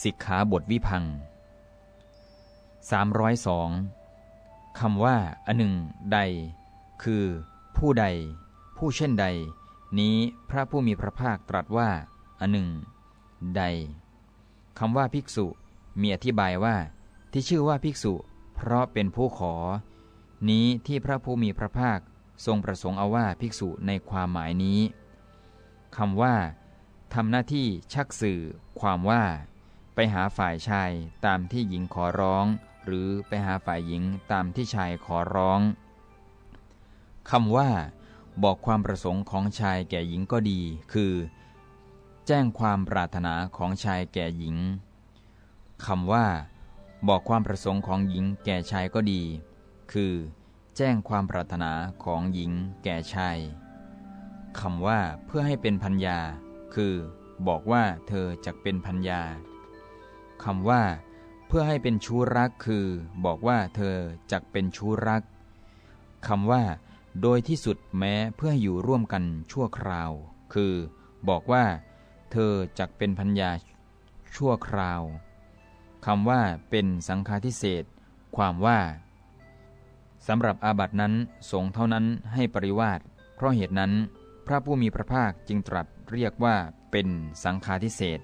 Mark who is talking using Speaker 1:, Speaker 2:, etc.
Speaker 1: สิกขาบทวิพัง302คำว่าอันหนึ่งใด คือ ผู้ใด ผู้เช่นใด นี้พระผู้มีพระภาคตรัสว่าอันหนึ่ง ใดคำว่าภิกษุ มีอธิบายว่า ที่ชื่อว่าภิกษุ เพราะเป็นผู้ขอ นี้ที่พระผู้มีพระภาคทรงประสงค์เอาว่าภิกษุในความหมายนี้คำว่าทำหน้าที่ชักสื่อความว่า ไปหาฝ่ายชายตามที่หญิงขอร้อง หรือไปหาฝ่ายหญิงตามที่ชายขอร้องคำว่า บอกความประสงค์ของชายแก่หญิงก็ดี คือ แจ้งความปรารถนาของชายแก่หญิงคำว่า บอกความประสงค์ของหญิงแก่ชายก็ดี คือ แจ้งความปรารถนาของหญิงแก่ชายคำว่าเพื่อให้เป็นพัญญา คือ บอกว่าเธอจะเป็นพัญญา คำว่า เพื่อให้เป็นชู้รักคือ บอกว่าเธอจะเป็นชู้รักคำว่า โดยที่สุดแม้เพื่ออยู่ร่วมกันชั่วคราว คือ บอกว่า เธอจะเป็นพัญญาชั่วคราวคำว่าเป็นสังฆาทิเศษ ความว่าสำหรับอาบัตินั้นสงเท่านั้นให้ปริวาสเพราะเหตุนั้น พระผู้มีพระภาคจึงตรัสเรียกว่าเป็นสังฆาทิเศษ